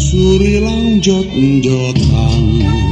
Surilang jot jotan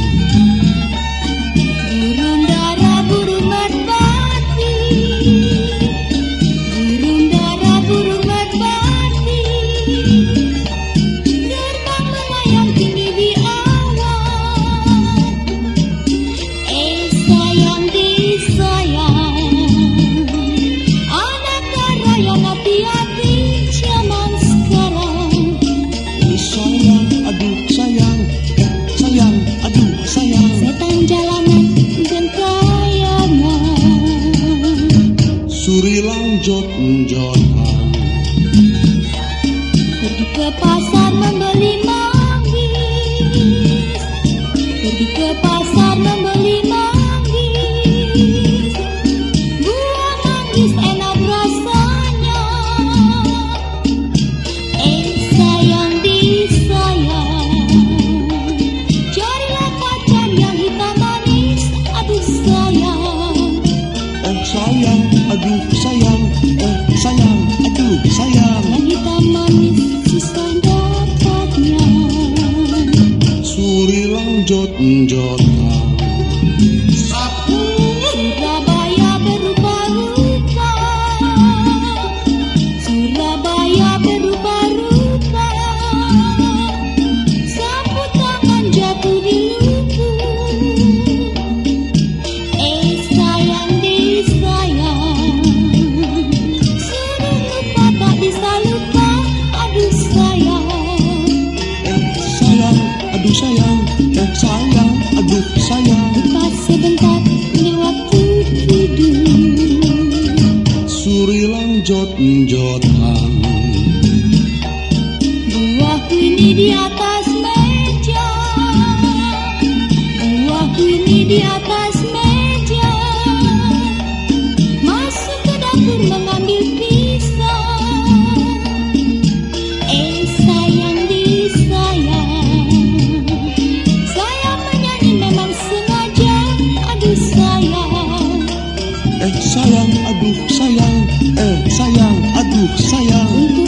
หยดหยดผ่านเกิดประ sayang aduh sayang eh sayang aduh sayang. Yang hitam manis susah dapatnya. Surilang jot jotan aku aduh sayang, eh sayang, aduh sayang. Lepas sebentar di waktu tidur. Surilang jot jotan Buahku ini di atas meja. Buahku ini di atas Eh sayang, aduh sayang, eh sayang, aduh sayang